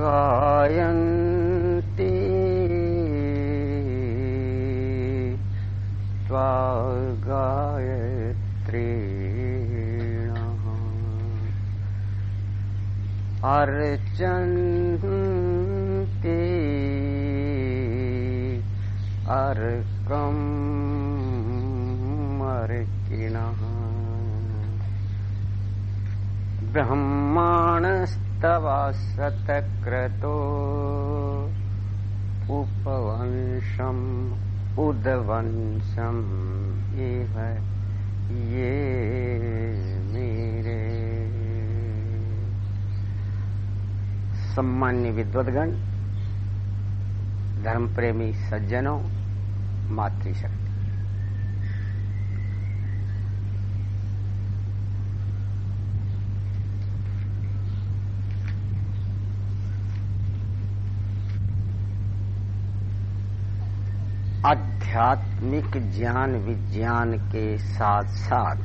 गायन्ति। त्वा गायत्रीण अर्चन्ति अर्कम् अर्किणः ब्रह्माणस्तव सतक्रतो उपवंशम् उदवंशम् इह ये मेरे। सम्मान्य विद्वदगण धर्म प्रेमी सज्जनों मातृशक्ति। आध्यात्मिक ज्ञान विज्ञान के साथ साथ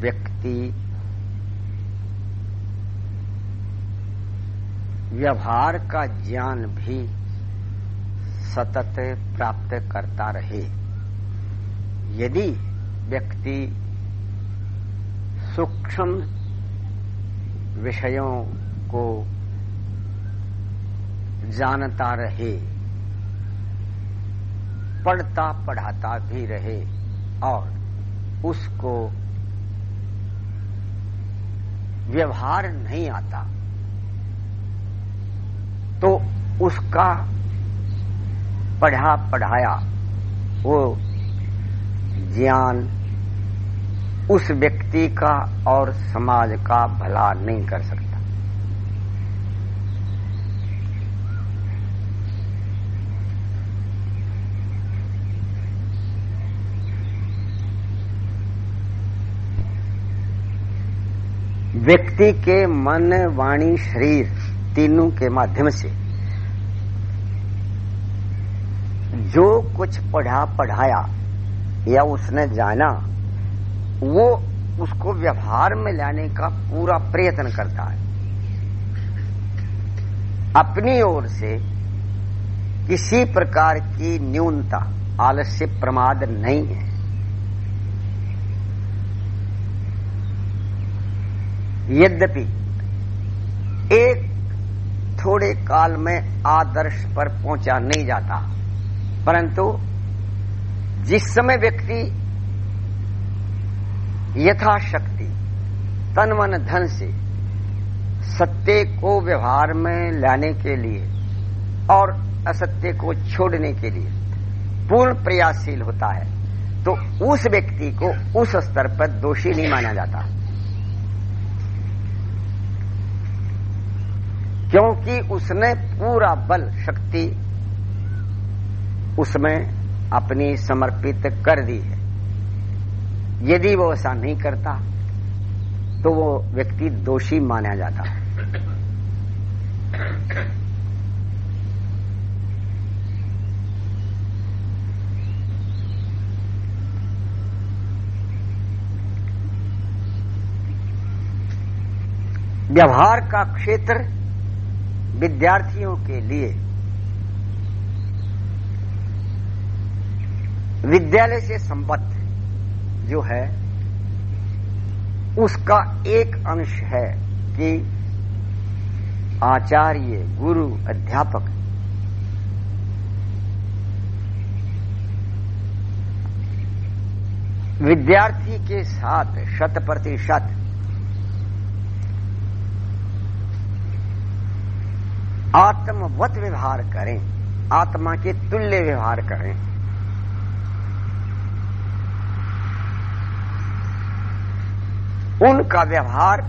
व्यक्ति व्यवहार का ज्ञान भी सतत प्राप्त करता रहे। यदि व्यक्ति सूक्ष्म विषयों को जानता रहे पढ़ता पढ़ाता भी रहे और उसको व्यवहार नहीं आता तो उसका पढ़ा पढ़ाया वो ज्ञान उस व्यक्ति का और समाज का भला नहीं कर सकता। व्यक्ति के मन, वाणी, शरीर तीनों के माध्यम से जो कुछ पढ़ा, पढ़ाया या उसने जाना, वो उसको व्यवहार में लाने का पूरा प्रयत्न करता है। अपनी ओर से किसी प्रकार की न्यूनता, आलस्य, प्रमाद नहीं है। यद्यपि एक थोड़े काल में आदर्श पर पहुँचा नहीं जाता, परंतु जिस समय व्यक्ति यथाशक्ति, तन मन धन से सत्य को व्यवहार में लाने के लिए और असत्य को छोड़ने के लिए पूर्ण प्रयासशील होता है तो उस व्यक्ति को उस स्तर पर दोषी नहीं माना जाता। क्योंकि उसने पूरा बल, शक्ति उसमें अपनी समर्पित कर दी है। यदि वो ऐसा नहीं करता तो वो व्यक्ति दोषी माना जाता। है व्यवहार का क्षेत्र विद्यार्थियों के लिए। विद्यालय से संबद्ध जो है, उसका एक अंश है कि आचार्य, गुरु, अध्यापक। विद्यार्थी के साथ शत प्रतिशत आत्मवत व्यवहार करें, आत्मा के तुल्य व्यवहार करें। उनका व्यवहार,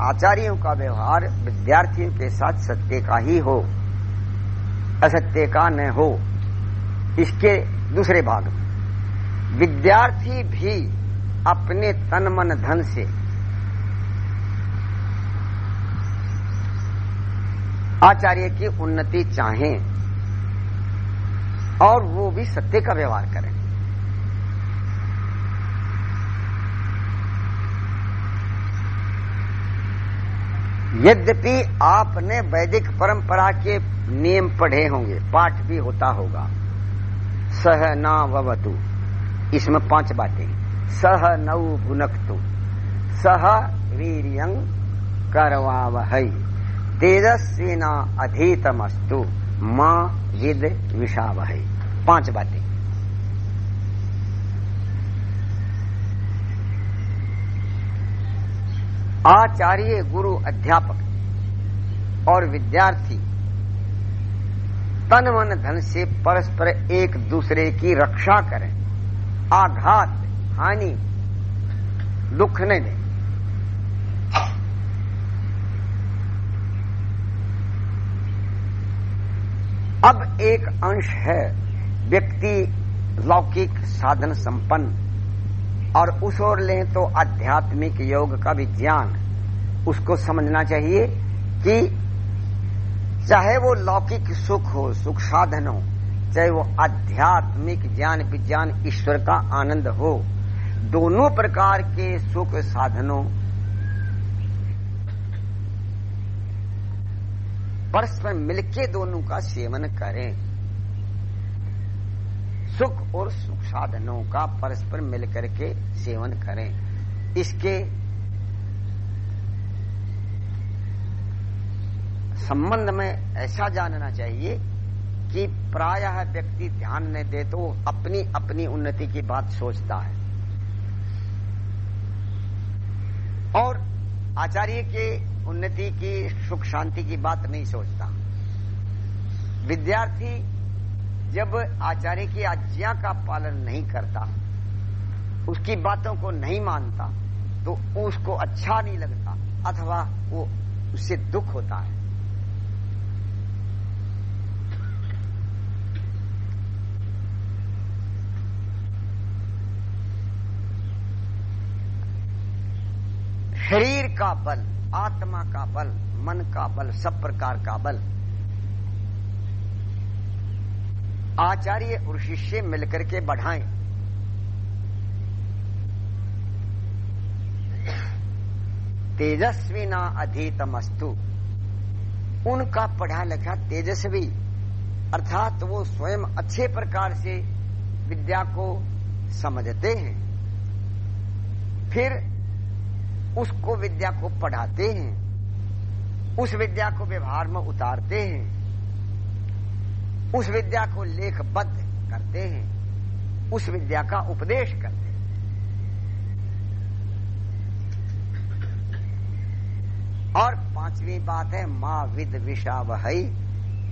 आचार्यों का व्यवहार, विद्यार्थियों के साथ सत्य का ही हो, असत्य का न हो। इसके दूसरे भाग में, विद्यार्थी भी अपने तन मन धन से आचार्य की उन्नति चाहें और वो भी सत्य का व्यवहार करें। यद्यपि आपने वैदिक परंपरा के नियम पढ़े होंगे, पाठ भी होता होगा। सह ना ववतु इसमें पाँच बातें सह नौ भुनकतु। सह वीरियं तेजस्विना अधीतमस्तु। माँ विद विषावह। पाँच बातें। आचार्य गुरु अध्यापक और विद्यार्थी तन मन धन से परस्पर एक दूसरे की रक्षा करें, आघात, हानि, दुख न दें। अब एक अंश है व्यक्ति लौकिक साधन संपन्न। और उस ओर लें तो आध्यात्मिक योग का भी ज्ञान। उसको समझना चाहिए कि चाहे वो लौकिक सुख हो, सुख साधन हो, चाहे वो आध्यात्मिक ज्ञान विज्ञान ईश्वर का आनंद हो, दोनों प्रकार के सुख साधनों परस्पर मिलके दोनों का सेवन करें। सुख और सुख साधनों का परस्पर मिलकर के सेवन करें। इसके संबंध में ऐसा जानना चाहिए कि प्रायः व्यक्ति ध्यान नहीं दे तो अपनी अपनी उन्नति की बात सोचता है। और आचार्य के उन्नति की, सुख शांति की बात नहीं सोचता। विद्यार्थी जब आचार्य की आज्ञा का पालन नहीं करता, उसकी बातों को नहीं मानता तो उसको अच्छा नहीं लगता, अथवा वो उससे दुख होता है। शरीर का बल आत्मा का बल, मन का बल, सब प्रकार का बल। आचार्य और शिष्य मिलकर के बढ़ाएँ। तेजस्वी ना अधीतमस्तु। उनका पढ़ा लिखा तेजस्वी, अर्थात वो स्वयं अच्छे प्रकार से विद्या को समझते हैं। फिर उसको विद्या को पढ़ाते हैं, उस विद्या को व्यवहार में उतारते हैं, उस विद्या को लेखबद्ध करते हैं, उस विद्या का उपदेश करते हैं। और पांचवी बात है, माँ विद विषा वही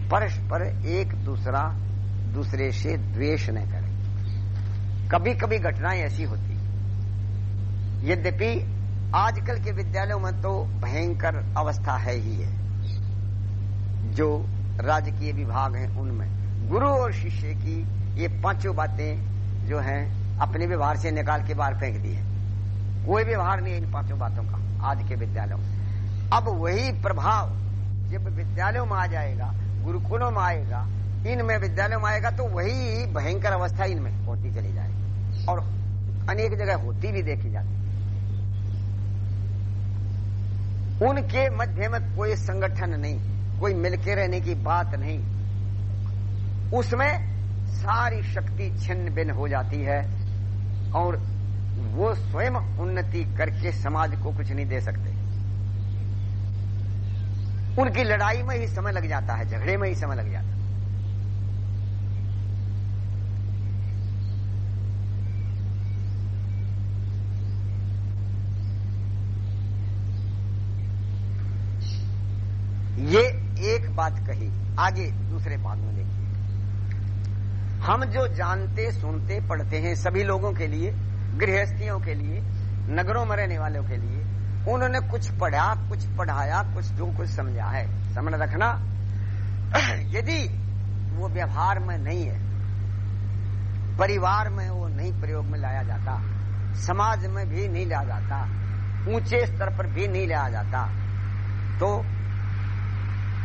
परस्पर एक दूसरा, दूसरे से द्वेष न करें। कभी कभी घटनाएँ ऐसी होती यद्यपि आजकल के विद्यालयों में तो भयंकर अवस्था है ही है। जो राजकीय विभाग हैं उनमें। गुरु और शिष्य की ये पाँचों बातें जो हैं, अपने व्यवहार से निकाल के बाहर फेंक दी है। कोई व्यवहार नहीं है इन पाँचों बातों का, आज के विद्यालयों में। अब वही प्रभाव, जब विद्यालयों में आ जाएगा, गुरुकुलों में आएगा, इनमें विद्यालयों में आएगा तो वही भयंकर अवस्था इनमें होती चली जाएगी। और अनेक जगह होती भी देखी जाती। उनके मध्य में कोई संगठन नहीं, कोई मिलके रहने की बात नहीं। उसमें सारी शक्ति छिन्न भिन्न हो जाती है और वो स्वयं उन्नति करके समाज को कुछ नहीं दे सकते। उनकी लड़ाई में ही समय लग जाता है, झगड़े में ही समय लग जाता है ये एक बात कही, आगे दूसरे भाग में। देखिए हम जो जानते, सुनते, पढ़ते हैं सभी लोगों के लिए, गृहस्थियों के लिए, नगरों में रहने वालों के लिए, उन्होंने कुछ पढ़ा, कुछ पढ़ाया, कुछ जो कुछ समझा है। समझ रखना, यदि वो व्यवहार में नहीं है, परिवार में वो नहीं प्रयोग में लाया जाता, समाज में भी नहीं लाया जाता, ऊँचे स्तर पर भी नहीं लाया जाता तो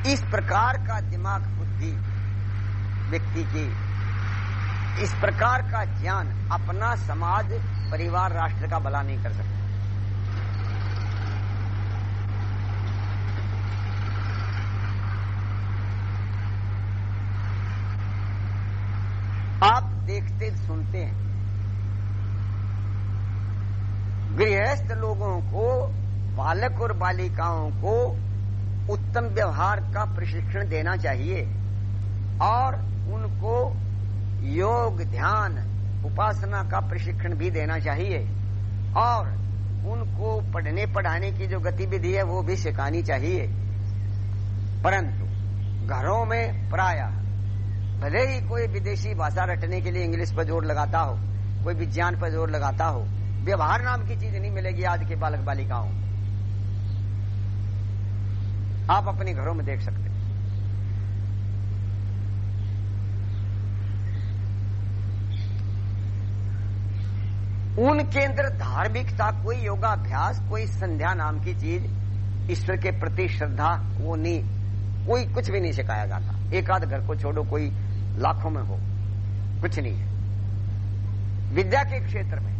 इस प्रकार का दिमाग बुद्धि, व्यक्ति की, इस प्रकार का ज्ञान अपना समाज, परिवार, राष्ट्र का भला नहीं कर सकता। आप देखते, सुनते हैं। गृहस्थ लोगों को, बालक और बालिकाओं को उत्तम व्यवहार का प्रशिक्षण देना चाहिए और उनको योग, ध्यान, उपासना का प्रशिक्षण भी देना चाहिए। और उनको पढ़ने पढ़ाने की जो गतिविधि है, वो भी सिखानी चाहिए। परंतु घरों में प्राय भले ही कोई विदेशी भाषा रटने के लिए इंग्लिश पर ज़ोर लगाता हो, कोई विज्ञान पर ज़ोर लगाता हो, व्यवहार नाम की चीज़ नहीं मिलेगी आज के बालक बालिकाओं आप अपने घरों में देख सकते हैं। उनके अंदर धार्मिकता, कोई योगाभ्यास, कोई संध्या नाम की चीज़, ईश्वर के प्रति श्रद्धा, वो नहीं। कोई कुछ भी नहीं सिखाया जाता। एक आध घर को छोड़ो, कोई लाखों में हो। कुछ नहीं है। विद्या के क्षेत्र में,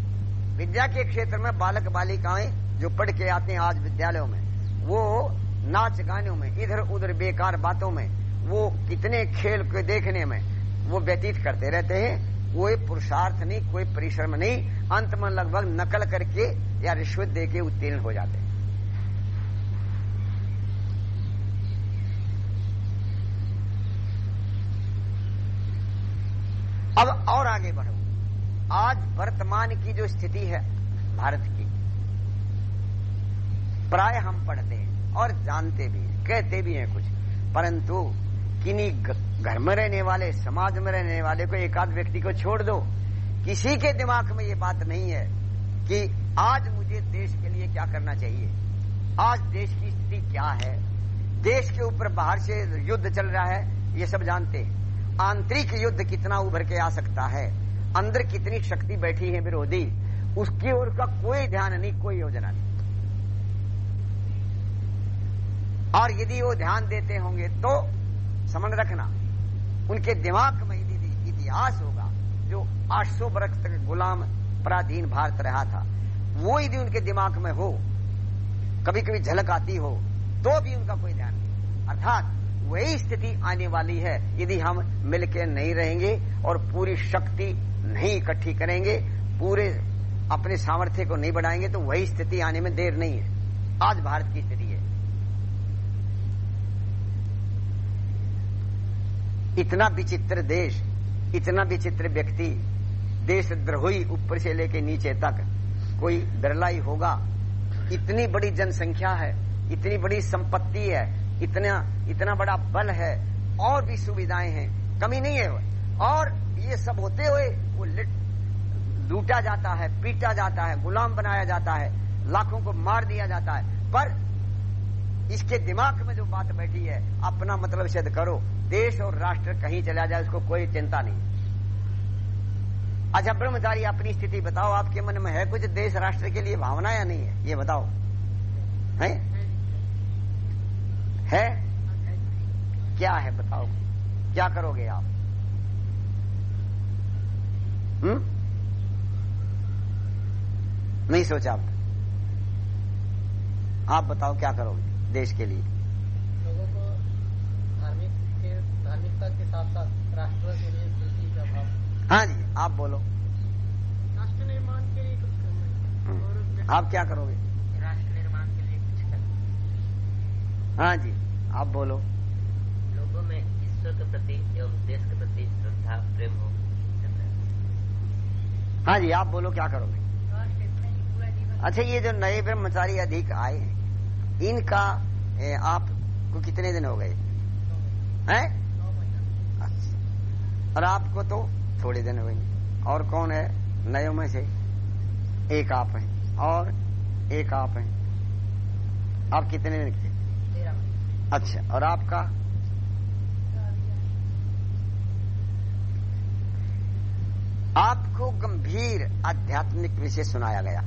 विद्या के क्षेत्र में बालक बालिकाएँ जो पढ़ के आते हैं आज विद्यालयों में, वो नाच गानों में, इधर उधर बेकार बातों में, वो कितने खेल के देखने में, वो व्यतीत करते रहते हैं। कोई पुरुषार्थ नहीं, कोई परिश्रम नहीं। अंत में लगभग नकल करके या रिश्वत दे के उत्तीर्ण हो जाते हैं। अब और आगे बढ़ो। आज वर्तमान की जो स्थिति है, भारत की प्राय हम पढ़ते हैं और जानते भी हैं, कहते भी हैं कुछ। परंतु किन्हीं घर में रहने वाले, समाज में रहने वाले को एक आध व्यक्ति को छोड़ दो। किसी के दिमाग में ये बात नहीं है कि आज मुझे देश के लिए क्या करना चाहिए। आज देश की स्थिति क्या है? देश के ऊपर बाहर से युद्ध चल रहा है, ये सब जानते हैं। आंतरिक युद्ध कितना उभर के आ सकता है? अंदर कितनी शक्ति बैठी है विरोधी? उसकी ओर का कोई ध्यान नहीं, कोई योजना नहीं। और यदि वो ध्यान देते होंगे तो समझ रखना, उनके दिमाग में इतिहास होगा, जो 800 वर्ष तक गुलाम पराधीन भारत रहा था, वो यदि उनके दिमाग में हो कभी कभी झलक आती हो तो भी उनका कोई ध्यान नहीं। अर्थात वही स्थिति आने वाली है, यदि हम मिलकर नहीं रहेंगे और पूरी शक्ति नहीं इकट्ठी करेंगे, पूरे अपने सामर्थ्य को नहीं बढ़ाएँगे तो वही स्थिति आने में देर नहीं है। आज भारत की स्थिति है इतना विचित्र देश, इतना विचित्र व्यक्ति देशद्रोही ऊपर से लेके नीचे तक कोई दरलाई होगा। इतनी बड़ी जनसंख्या है, इतनी बड़ी संपत्ति है, इतना इतना बड़ा बल है, और भी सुविधाएँ हैं, कमी नहीं है। और ये सब होते हुए वो लूटा जाता है, पीटा जाता है, गुलाम बनाया जाता है, लाखों को मार दिया जाता है। पर इसके दिमाग में जो बात बैठी है, अपना मतलब सिद्ध करो। देश और राष्ट्र कहीं चला जाए, उसको कोई चिंता नहीं। अच्छा ब्रह्मचारी, अपनी स्थिति बताओ। आपके मन में है कुछ देश राष्ट्र के लिए भावना या नहीं है? ये बताओ। है? है? क्या है बताओ? क्या करोगे आप? हम्म नहीं सोचा आप आप बताओ क्या करोगे? देश के लिए। लोगों को धार्मिक के धार्मिकता के साथ साथ राष्ट्र के लिए कृषि का भाव। हाँ जी आप बोलो। राष्ट्र निर्माण के लिए कुछ करना हम्म। और आप क्या करोगे? राष्ट्र निर्माण के लिए कुछ करना हाँ। जी आप बोलो। लोगों में ईश्वर के प्रति एवं देश के प्रति श्रद्धा प्रेम हो हाँ जी आप बोलो क्या करोगे? अच्छा ये जो नए ब्रह्मचारी अधिक आए हैं इनका ए, आपको कितने दिन हो गए? हैं। और आपको तो थोड़े दिन हो गए। और कौन है? नयों में से एक आप हैं। और एक आप हैं। आप कितने दिन के? अच्छा और आपका? आपको गंभीर आध्यात्मिक विषय सुनाया गया।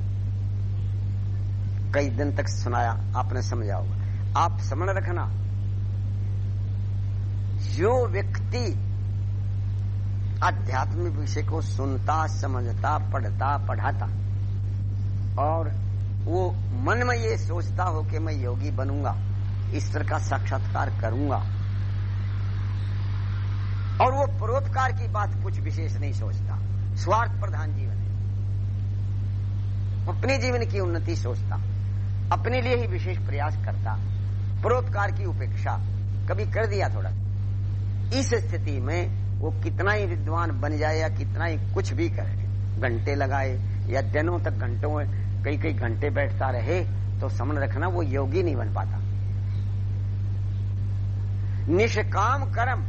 कई दिन तक सुनाया, आपने समझा होगा। आप समझ रखना, जो व्यक्ति आध्यात्मिक विषय को सुनता, समझता, पढ़ता, पढ़ाता, और वो मन में ये सोचता हो कि मैं योगी बनूँगा, ईश्वर का साक्षात्कार करूँगा, और वो परोपकार की बात कुछ विशेष नहीं सोचता, स्वार्थ प्रधान जीवन है। अपने जीवन की उन्नति सोचता। अपने लिए ही विशेष प्रयास करता। परोपकार की उपेक्षा कभी कर दिया थोड़ा। इस स्थिति में वो कितना ही विद्वान बन जाए या कितना ही कुछ भी करे, घंटे लगाए या दिनों तक घंटों कई कई घंटे बैठता रहे तो समझ रखना वो योगी नहीं बन पाता। निष्काम कर्म,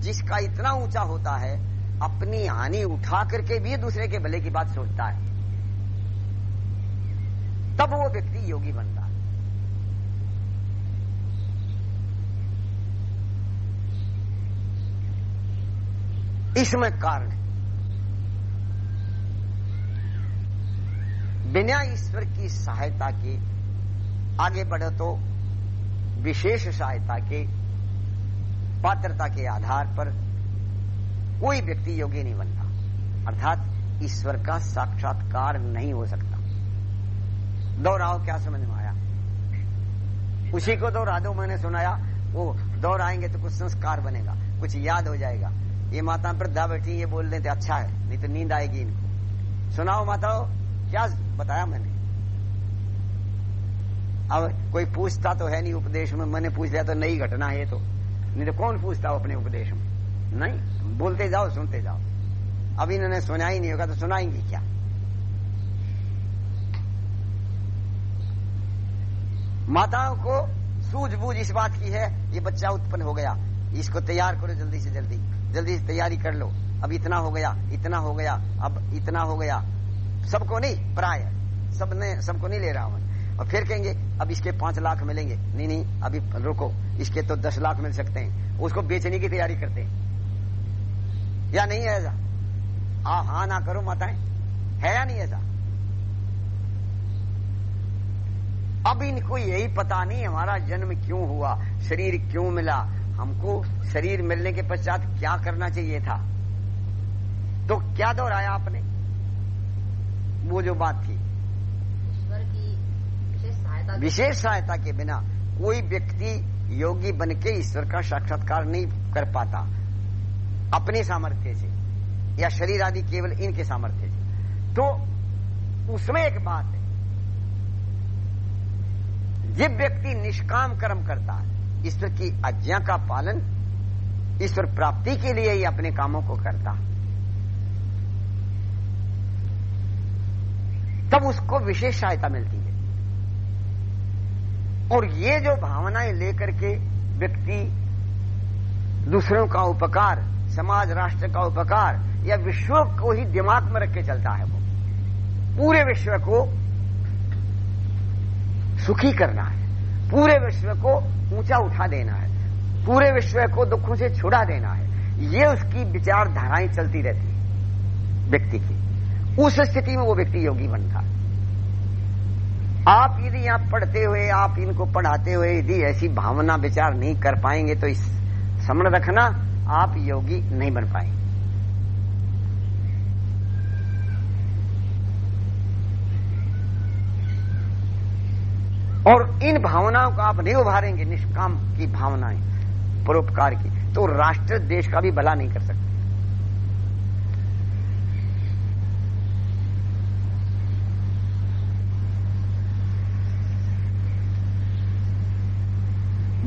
जिसका इतना ऊँचा होता है, अपनी हानि उठा करके भी दूसरे के भले की बात सोचता है। तब वो व्यक्ति योगी बनता। इसमें कारण बिना ईश्वर की सहायता के आगे बढ़ो तो विशेष सहायता के, पात्रता के आधार पर कोई व्यक्ति योगी नहीं बनता। अर्थात ईश्वर का साक्षात्कार नहीं हो सकता। दोहराओ क्या समझ में आया? उसी को दोहरा दो मैंने सुनाया, वो दोहराएँगे तो कुछ संस्कार बनेगा, कुछ याद हो जाएगा। ये माता वृद्धा बैठी, ये बोल देते अच्छा है, नहीं तो नींद आएगी इनको। सुनाओ माताओ क्या बताया मैंने? अब कोई पूछता तो है नहीं उपदेश में, मैंने पूछ लिया तो नई घटना है तो। नहीं तो कौन पूछता हो अपने उपदेश में? नहीं, बोलते जाओ, सुनते जाओ। अब इन्होंने सुना ही नहीं होगा तो सुनाएँगे क्या? माताओं को सूझबूझ इस बात की है, ये बच्चा उत्पन्न हो गया। इसको तैयार करो जल्दी से जल्दी। जल्दी से तैयारी कर लो। अब इतना हो गया, इतना हो गया, अब इतना हो गया। सबको नहीं, प्राय। सबने, सबको नहीं ले रहा हूँ और फिर कहेंगे, अब इसके पाँच लाख मिलेंगे। नहीं नहीं, अभी रुको। इसके तो दस लाख मिल सकते हैं। उसको बेचने की तैयारी करते हैं। या नहीं है ऐसा? आ, हा ना करो माताएँ। है या नहीं ऐसा? अब इनको यही पता नहीं हमारा जन्म क्यों हुआ शरीर क्यों मिला। हमको शरीर मिलने के पश्चात क्या करना चाहिए था? तो क्या दोहराया आपने? वो जो बात थी। ईश्वर की विशेष सहायता विशेष सहायता के बिना कोई व्यक्ति योगी बन के ईश्वर का साक्षात्कार नहीं कर पाता। अपने सामर्थ्य से या शरीर आदि केवल इनके सामर्थ्य से। तो उसमें एक बात है। जब व्यक्ति निष्काम कर्म करता है। ईश्वर की आज्ञा का पालन ईश्वर प्राप्ति के लिए ही अपने कामों को करता तब उसको विशेष सहायता मिलती है। और ये जो भावनाएँ लेकर के व्यक्ति दूसरों का उपकार, समाज, राष्ट्र का उपकार या विश्व को ही दिमाग में रख के चलता है वो। पूरे विश्व को सुखी करना है। पूरे विश्व को ऊँचा उठा देना है। पूरे विश्व को दुखों से छुड़ा देना है। ये उसकी विचारधाराएँ चलती रहती है व्यक्ति की। उस स्थिति में वो व्यक्ति योगी बनता है। आप यदि यहाँ पढ़ते हुए, आप इनको पढ़ाते हुए यदि ऐसी भावना विचार नहीं कर पाएँगे तो इस समण रखना आप योगी नहीं बन पाएँगे। और इन भावनाओं को आप नहीं उभारेंगे, निष्काम की भावनाएँ, परोपकार की। तो राष्ट्र देश का भी भला नहीं कर सकते।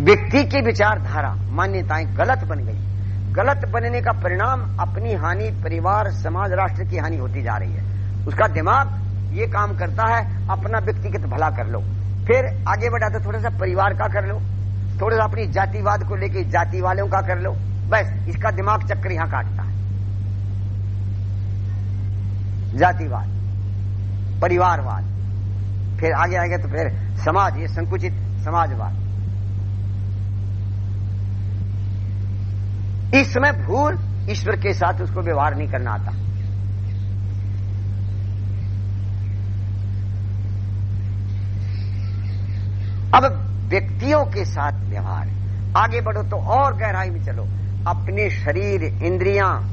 व्यक्ति की विचारधारा, मान्यताएँ गलत बन गई। गलत बनने का परिणाम अपनी हानि, परिवार, समाज, राष्ट्र की हानि होती जा रही है। उसका दिमाग ये काम करता है, अपना व्यक्तिगत भला कर लो। फिर आगे बढ़ा तो थोड़ा सा परिवार का कर लो, थोड़ा सा अपनी जातिवाद को लेके जाति वालों का कर लो, बस इसका दिमाग चक्कर यहाँ काटता है। जातिवाद, परिवारवाद, फिर आगे आएगा तो फिर समाज, ये संकुचित समाजवाद। इस समय भूल ईश्वर के साथ उसको व्यवहार नहीं करना आता। अब व्यक्तियों के साथ व्यवहार आगे बढ़ो तो और गहराई में चलो। अपने शरीर इंद्रिया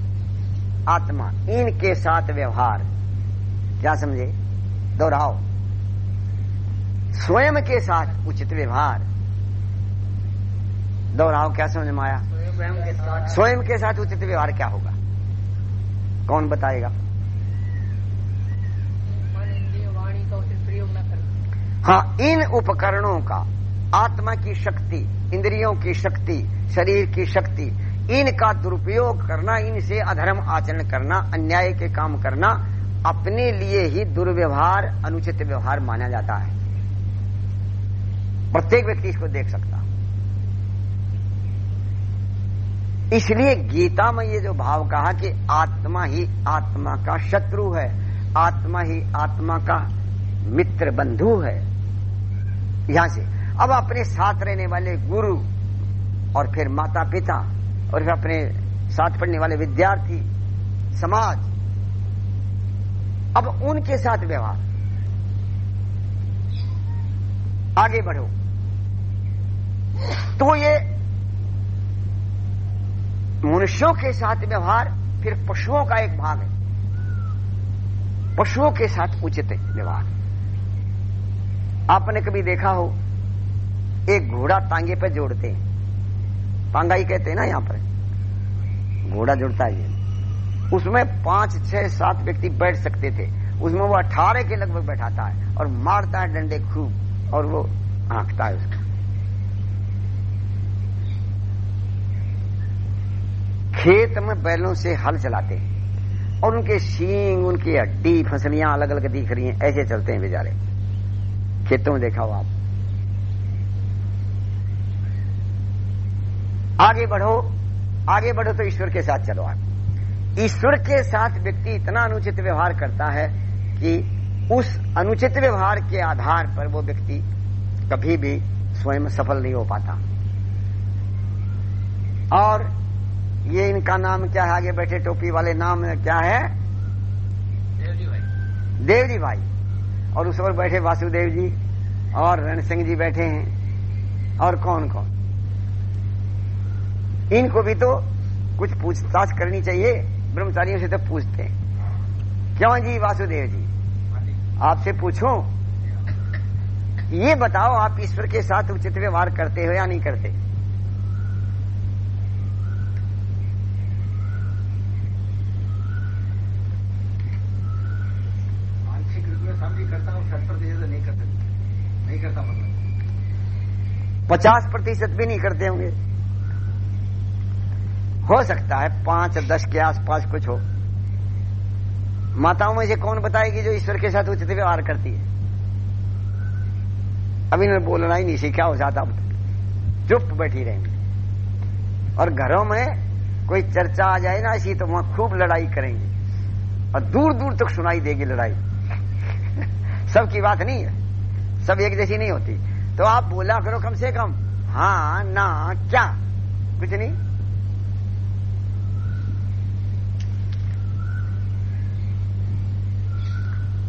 आत्मा इनके साथ व्यवहार। क्या समझे? दोहराओ। स्वयं के साथ उचित व्यवहार। दोहराओ क्या समझ में आया? स्वयं स्वयं के साथ उचित व्यवहार क्या होगा? कौन बताएगा मन इंद्रिय वाणी का उचित प्रयोग न करना हाँ इन उपकरणों का, आत्मा की शक्ति, इंद्रियों की शक्ति, शरीर की शक्ति, इनका दुरुपयोग करना, इनसे अधर्म आचरण करना, अन्याय के काम करना, अपने लिए ही दुर्व्यवहार, अनुचित व्यवहार माना जाता है। प्रत्येक व्यक्ति इसको देख सकता इसलिए गीता में ये जो भाव कहा कि आत्मा ही आत्मा का शत्रु है, आत्मा ही आत्मा का मित्र बंधु है यहाँ से। अब अपने साथ रहने वाले गुरु और फिर माता पिता और फिर अपने साथ पढ़ने वाले विद्यार्थी, समाज, अब उनके साथ व्यवहार। आगे बढ़ो। तो ये मनुष्यों के साथ व्यवहार फिर पशुओं का एक भाग है। पशुओं के साथ उचित व्यवहार। आपने कभी देखा हो? एक घोड़ा टांगे पे जोड़ते हैं। टांगा ही कहते हैं ना यहाँ पर? घोड़ा जोड़ता है उसमें पाँच, छह, सात व्यक्ति बैठ सकते थे। उसमें वो अठारह के लगभग बैठाता है और मारता है डंडे खूब और वो आंकता है उसका। खेत में बैलों से हल चलाते हैं और उनके सींग, उनकी हड्डी, फसलियाँ अलग अलग दिख रही हैं। ऐसे चलते हैं बेचारे। खेतों में देखा हो आप। आगे बढ़ो आगे बढ़ो तो ईश्वर के साथ चलो आप। ईश्वर के साथ व्यक्ति इतना अनुचित व्यवहार करता है कि उस अनुचित व्यवहार के आधार पर वो व्यक्ति कभी भी स्वयं सफल नहीं हो पाता। और ये इनका नाम क्या है? आगे बैठे टोपी वाले नाम क्या है? देवजी भाई। देवजी भाई। और उस पर बैठे वासुदेव जी। और रण सिंह जी बैठे हैं। और कौन कौन? इनको भी तो कुछ पूछताछ करनी चाहिए। ब्रह्मचारियों से तो पूछते हैं। क्यों जी, वासुदेव जी? आपसे पूछो? ये बताओ, आप ईश्वर के साथ उचित व्यवहार करते हो या नहीं करते आंशिक रूप में समझी करता हूँ शत प्रतिशत नहीं कर सकता नहीं करता मतलब पचास प्रतिशत भी नहीं करते होंगे। हो सकता है पाँच दस के आसपास कुछ हो। माताओं में से कौन बताएगी जो ईश्वर के साथ उचित व्यवहार करती है? अभी इन्होंने बोलना ही नहीं सीखा, हो जाता चुप बैठी रहेंगे। और घरों में कोई चर्चा आ जाए ना ऐसी तो वहाँ खूब लड़ाई करेंगे। और दूर दूर तक सुनाई देगी लड़ाई। सबकी बात नहीं है। सब एक जैसी नहीं होती। तो आप बोला करो कम से कम। हाँ ना, क्या? कुछ नहीं।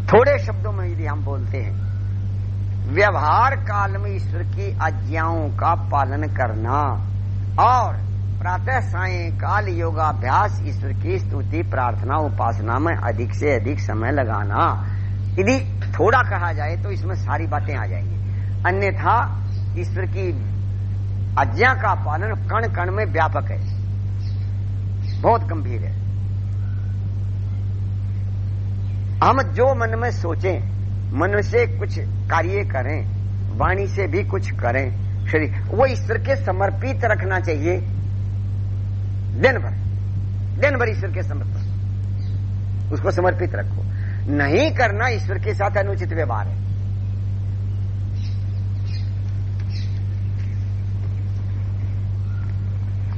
थोड़े शब्दों में यदि हम बोलते हैं, व्यवहार काल में ईश्वर की आज्ञाओं का पालन करना और प्रातः सायकाल योगाभ्यास ईश्वर की स्तुति, प्रार्थना, उपासना में अधिक से अधिक समय लगाना। यदि थोड़ा कहा जाए तो इसमें सारी बातें आ जाएँगी। अन्यथा ईश्वर की आज्ञा का पालन कण कण में व्यापक है। बहुत गंभीर है। हम जो मन में सोचें, मन से कुछ कार्य करें, वाणी से भी कुछ करें, शरीर, वो ईश्वर के समर्पित रखना चाहिए। दिन भर दिन भर ईश्वर के समर्पित उसको समर्पित रखो। नहीं करना ईश्वर के साथ अनुचित व्यवहार है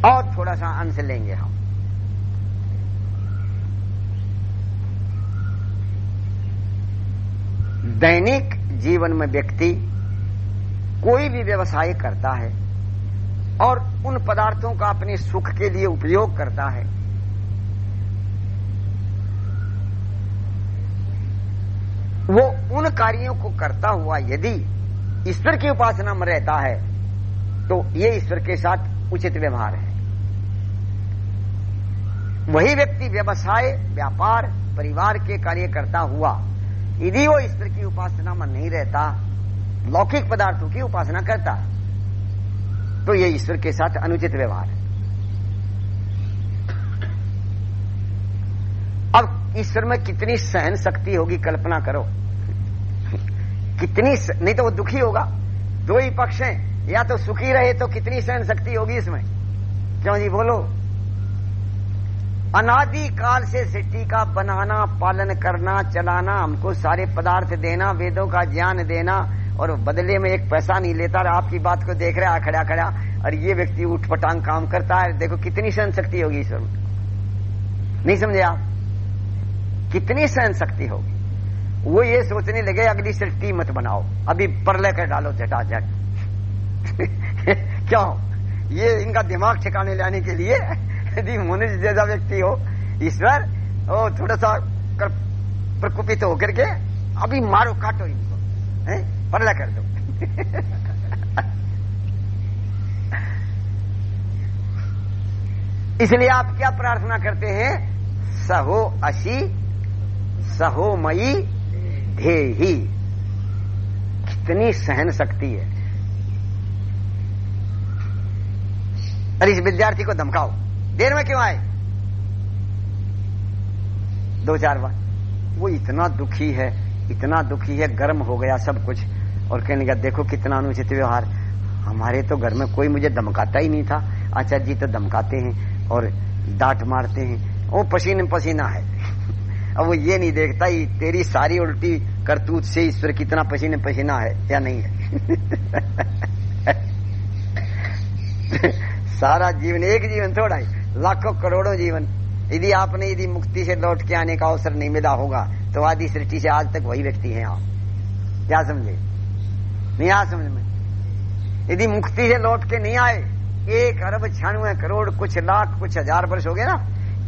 और थोड़ा सा अंश लेंगे हम। दैनिक जीवन में व्यक्ति कोई भी व्यवसाय करता है और उन पदार्थों का अपने सुख के लिए उपयोग करता है, वो उन कार्यों को करता हुआ यदि ईश्वर की उपासना में रहता है तो ये ईश्वर के साथ उचित व्यवहार है। वही व्यक्ति व्यवसाय, व्यापार, परिवार के कार्य करता हुआ यदि वो ईश्वर की उपासना में नहीं रहता, लौकिक पदार्थों की उपासना करता तो ये ईश्वर के साथ अनुचित व्यवहार है। अब ईश्वर में कितनी सहन शक्ति होगी, कल्पना करो। कितनी स... नहीं तो वो दुखी होगा। दो ही पक्ष हैं, या तो सुखी रहे तो कितनी सहन शक्ति होगी इसमें? क्यों जी बोलो? अनादि काल से सृष्टि का बनाना, पालन करना, चलाना, हमको सारे पदार्थ देना, वेदों का ज्ञान देना और बदले में एक पैसा नहीं लेता और आपकी बात को देख रहा है खड़ा खड़ा, और ये व्यक्ति उठपटांग काम करता है। देखो, कितनी सहन शक्ति होगी ईश्वर नहीं समझे आप? कितनी सहन शक्ति होगी? वो ये सोचने लगे, अगली सृष्टि मत बनाओ। अभी परले कर डालो झटाझट। क्यों? ये इनका दिमाग ठिकाने लाने के लिए यदि मनुष्य जैसा व्यक्ति हो ईश्वर ओ थोड़ा सा कर, प्रकोपित तो होकर के अभी मारो काटो इनको है? कर दो। इसलिए आप क्या प्रार्थना करते हैं? सहो असी सहो मई धेही कितनी सहन शक्ति है। अरे इस विद्यार्थी को धमकाओ। देर में क्यों आए? दो चार बार। वो इतना दुखी है, इतना दुखी है, गर्म हो गया सब कुछ। और कहने का देखो कितना अनुचित व्यवहार। हमारे तो घर में कोई मुझे धमकाता ही नहीं था। आचार्य जी तो धमकाते हैं और डांट मारते हैं। वो पसीने पसीना है। अब वो ये नहीं देखता ही तेरी सारी उल्टी करतूत से ईश्वर कितना पसीने पसीना है या नहीं है? सारा जीवन एक जीवन थोड़ा ही। लाखों करोड़ों जीवन। यदि आपने यदि मुक्ति से लौट के आने का अवसर नहीं मिला होगा तो आदि सृष्टि से आज तक वही व्यक्ति हैं आप। क्या समझे? नहीं आ समझ में? यदि मुक्ति से लौट के नहीं आए, एक अरब छियानवे करोड़, कुछ लाख, कुछ हज़ार वर्ष हो गए ना,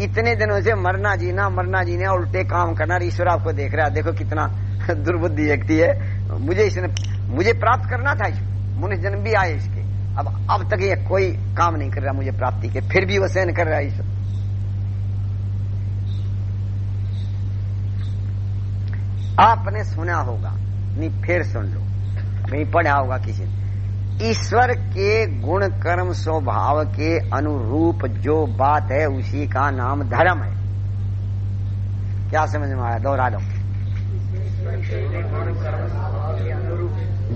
इतने दिनों से मरना जीना मरना जीना उल्टे काम करना, ईश्वर आपको देख रहा है, देखो कितना दुर्बुद्धि व्यक्ति है। मुझे इसने, मुझे प्राप्त करना था मनुष्य जन्म भी आए इसके। अब अब तक ये कोई काम नहीं कर रहा मुझे प्राप्ति के, फिर भी वो सहन कर रहा है ईश्वर। आपने सुना होगा, नहीं, फिर सुन लो। नहीं, पढ़ा होगा किसी ने। ईश्वर के गुण कर्म स्वभाव के अनुरूप जो बात है, उसी का नाम धर्म है। क्या समझ में आया? दोहरा दो।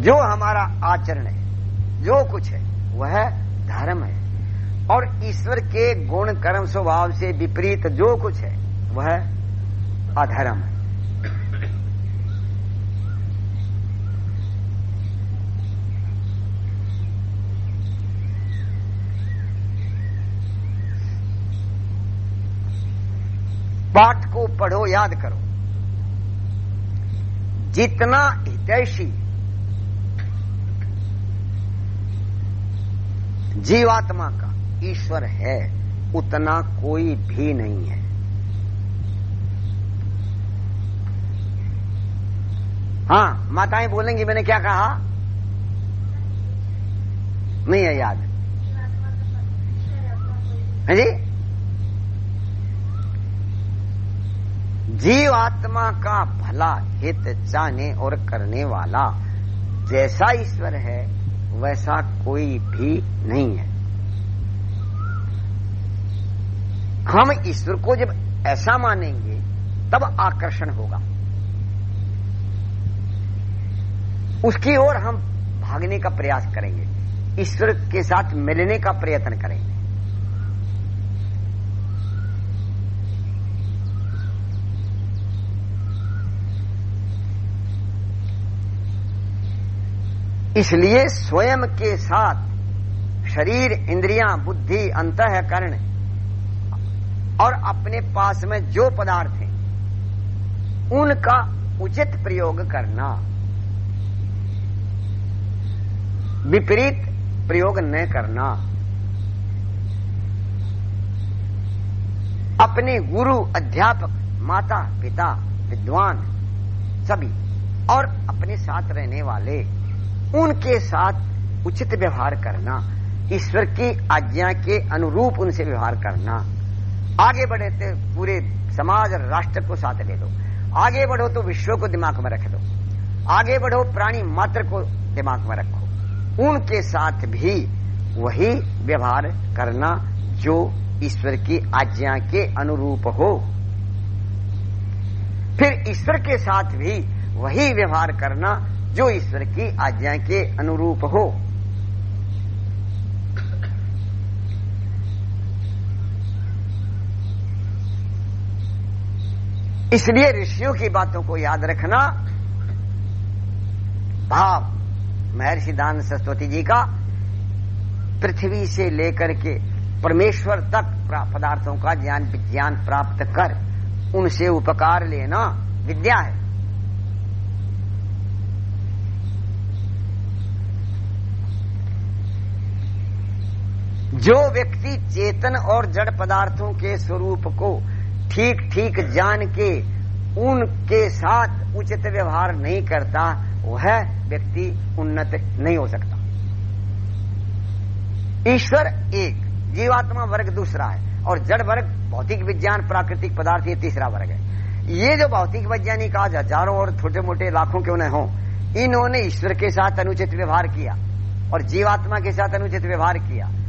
जो हमारा आचरण है, जो कुछ है वह धर्म है। और ईश्वर के गुण, कर्म, स्वभाव से विपरीत जो कुछ है, वह अधर्म है। पाठ को पढ़ो, याद करो। जितना हितैषी जीवात्मा का ईश्वर है, उतना कोई भी नहीं है। हाँ माताएँ बोलेंगी, मैंने क्या कहा? नहीं है याद। है जी? जीव आत्मा का भला हित चाहने और करने वाला जैसा ईश्वर है वैसा कोई भी नहीं है। हम ईश्वर को जब ऐसा मानेंगे, तब आकर्षण होगा। उसकी ओर हम भागने का प्रयास करेंगे। ईश्वर के साथ मिलने का प्रयत्न करेंगे। इसलिए स्वयं के साथ शरीर, इंद्रियाँ, बुद्धि, अंतकरण और अपने पास में जो पदार्थ हैं, उनका उचित प्रयोग करना। विपरीत प्रयोग न करना। अपने गुरु, अध्यापक, माता, पिता, विद्वान सभी और अपने साथ रहने वाले उनके साथ उचित व्यवहार करना, ईश्वर की आज्ञा के अनुरूप उनसे व्यवहार करना। आगे बढ़े तो पूरे समाज और राष्ट्र को साथ ले लो। आगे बढ़ो तो विश्व को दिमाग में रख दो आगे बढ़ो, प्राणी मात्र को दिमाग में रखो। उनके साथ भी वही व्यवहार करना जो ईश्वर की आज्ञा के अनुरूप हो। फिर ईश्वर के साथ भी वही व्यवहार करना जो ईश्वर की आज्ञा के अनुरूप हो। इसलिए ऋषियों की बातों को याद रखना। भाव, महर्षि दान सरस्वती जी का पृथ्वी से लेकर के परमेश्वर तक पदार्थों का ज्ञान, विज्ञान प्राप्त कर, उनसे उपकार लेना विद्या है। जो व्यक्ति चेतन और जड़ पदार्थों के स्वरूप को ठीक ठीक जान के उनके साथ उचित व्यवहार नहीं करता, वह व्यक्ति उन्नत नहीं हो सकता। ईश्वर एक, जीवात्मा वर्ग दूसरा है, और जड़ वर्ग भौतिक विज्ञान, प्राकृतिक पदार्थ ये तीसरा वर्ग है। ये जो भौतिक वैज्ञानिक आज हज़ारों और छोटे मोटे लाखों क्यों न हो, इन्होंने ईश्वर के साथ अनुचित व्यवहार किया, और जीवात्मा के साथ अनुचित व्यवहार किया।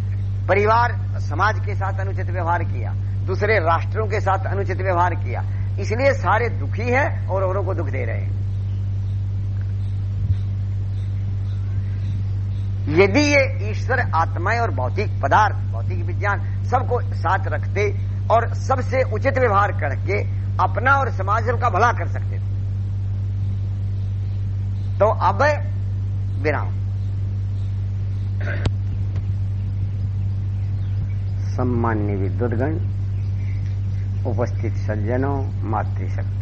परिवार समाज के साथ अनुचित व्यवहार किया, दूसरे राष्ट्रों के साथ अनुचित व्यवहार किया। इसलिए सारे दुखी हैं और औरों को दुख दे रहे हैं। यदि ये ईश्वर आत्माएँ और भौतिक पदार्थ, भौतिक विज्ञान सबको साथ रखते और सबसे उचित व्यवहार करके अपना और समाज का भला कर सकते थे तो अब विराम। सम्मान्य विद्युतगण उपस्थित सज्जनों मातृशक्ति।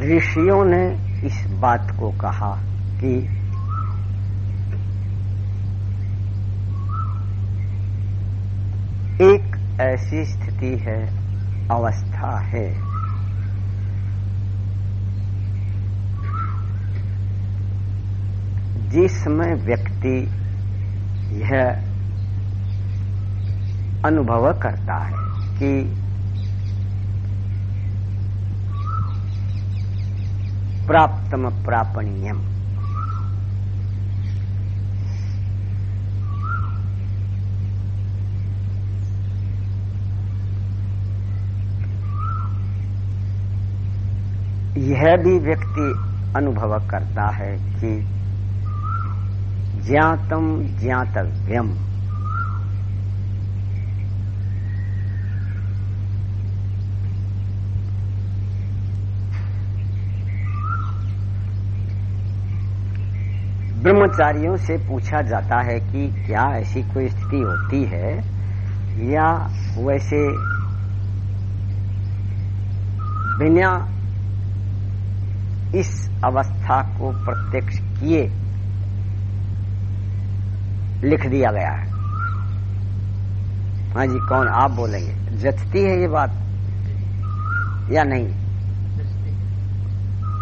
ऋषियों ने इस बात को कहा कि एक ऐसी स्थिति है, अवस्था है। जिसमें व्यक्ति यह अनुभव करता है कि प्राप्तम प्रापणीयम। यह भी व्यक्ति अनुभव करता है कि ज्ञातम ज्ञातव्यम। ब्रह्मचारियों से पूछा जाता है कि क्या ऐसी कोई स्थिति होती है, या वैसे बिना इस अवस्था को प्रत्यक्ष किए लिख दिया गया है। हाँ जी, कौन? आप बोलेंगे। जचती है ये बात या नहीं?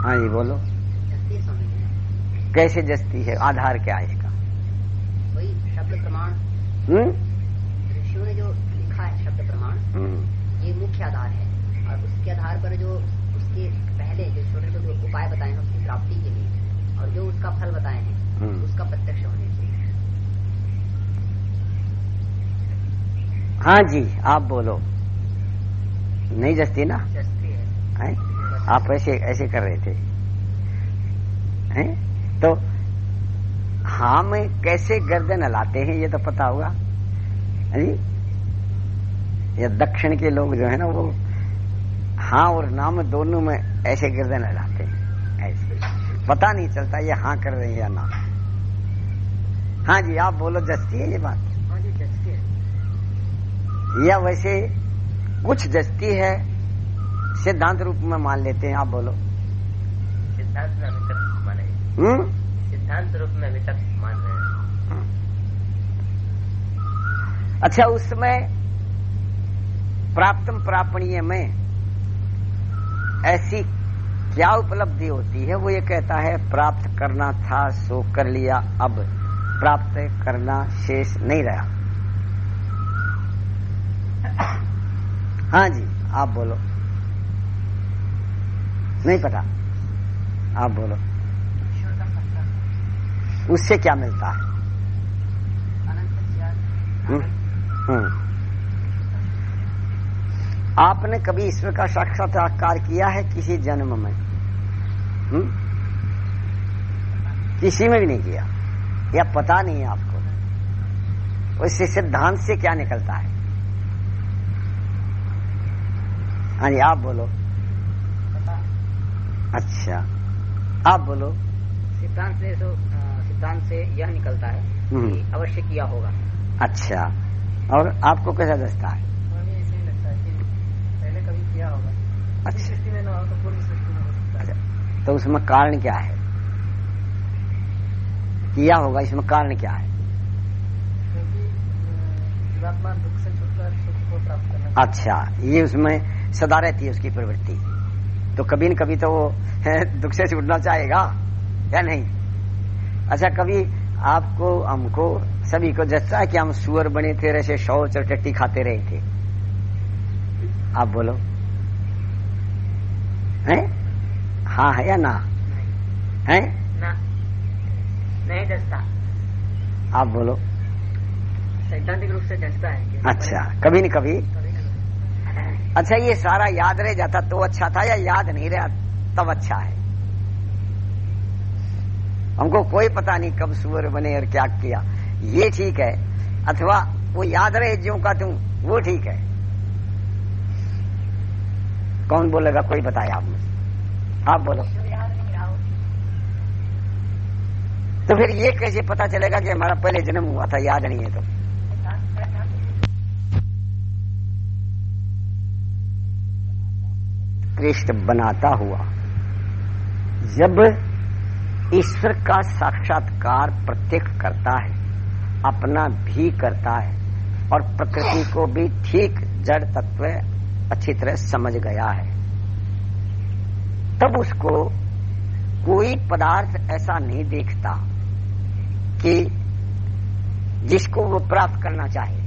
हाँ जी, बोलो। कैसे जचती है आधार क्या है इसका वही शब्द प्रमाण। हम्म? ऋषियों ने जो लिखा है शब्द प्रमाण हम्म। ये मुख्य आधार है। और उसके आधार पर जो उसके पहले जो छोटे छोटे उपाय बताए हैं उसकी प्राप्ति के लिए और जो उसका फल बताए हैं हम्म। उसका प्रत्यक्ष होने चाहिए हाँ जी आप बोलो। नहीं जचती ना? जस्ती है। हैं? आप ऐसे ऐसे कर रहे थे। हैं? तो हम कैसे गर्दन हलाते हैं ये तो पता होगा। जी? ये दक्षिण के लोग जो है ना वो हाँ और ना में दोनों में ऐसे गर्दन हलाते हैं ऐसे। पता नहीं चलता ये हाँ कर रहे हैं या ना। हाँ जी आप बोलो जचती है ये बात? हाँ जी जस्ती है। या वैसे कुछ जचती है सिद्धांत रूप में मान लेते हैं आप बोलो। सिद्धांत में अभी तक माने हम्म सिद्धांत रूप में अभी तक मान रहे हैं। अच्छा उसमें प्राप्तम प्रापणीय में ऐसी क्या उपलब्धि होती है? वो ये कहता है प्राप्त करना था सो कर लिया अब प्राप्त करना शेष नहीं रहा। हाँ जी आप बोलो। नहीं पता। आप बोलो। उससे क्या मिलता है? हम्म, हम्म। आपने कभी ईश्वर का साक्षात्कार किया है किसी जन्म में? हुँ? किसी में भी नहीं किया। या पता नहीं है आपको? उससे सिद्धांत से क्या निकलता है? हाँ जी आप बोलो। अच्छा। आप बोलो। सिद्धांत से तो सिद्धांत से यह निकलता है हम्म। कि अवश्य किया होगा। अच्छा। और आपको कैसा दसता है? हमें ऐसे लगता कि पहले कभी किया होगा। अच्छा। सृष्टि में न तो अच्छा। तो उसमें कारण क्या है? किया होगा इसमें कारण क्या है? अच्छा। ये उसमें सदा रहती है उसकी प्रवृत्ति। तो कभी न कभी तो वो दुख से छूटना चाहेगा या नहीं? अच्छा कभी आपको हमको सभी को जैसा है कि हम सुअर बने थे ऐसे शौच और टट्टी खाते रहे थे। आप बोलो। हैं? हाँ है या ना? हैं? ना। नहीं दसता आप बोलो। सैद्धांतिक रूप से दसता है अच्छा कभी न कभी। कभी ना कभी। अच्छा ये सारा याद रह जाता तो अच्छा था या याद नहीं रहा तब अच्छा है? हमको कोई पता नहीं कब सुअर बने और क्या किया। ये ठीक है। अथवा वो याद रहे ज्यो का तुम वो ठीक है। कौन बोलेगा? कोई बताया आप मुझे आप बोलो। तो फिर ये कैसे पता चलेगा कि हमारा पहले जन्म हुआ था? याद नहीं है तो। कृष्ण बनाता हुआ। जब ईश्वर का साक्षात्कार प्रत्यक्ष करता है, अपना भी करता है और प्रकृति को भी ठीक जड़ तत्व अच्छी तरह समझ गया है। तब उसको कोई पदार्थ ऐसा नहीं देखता कि जिसको वो प्राप्त करना चाहे।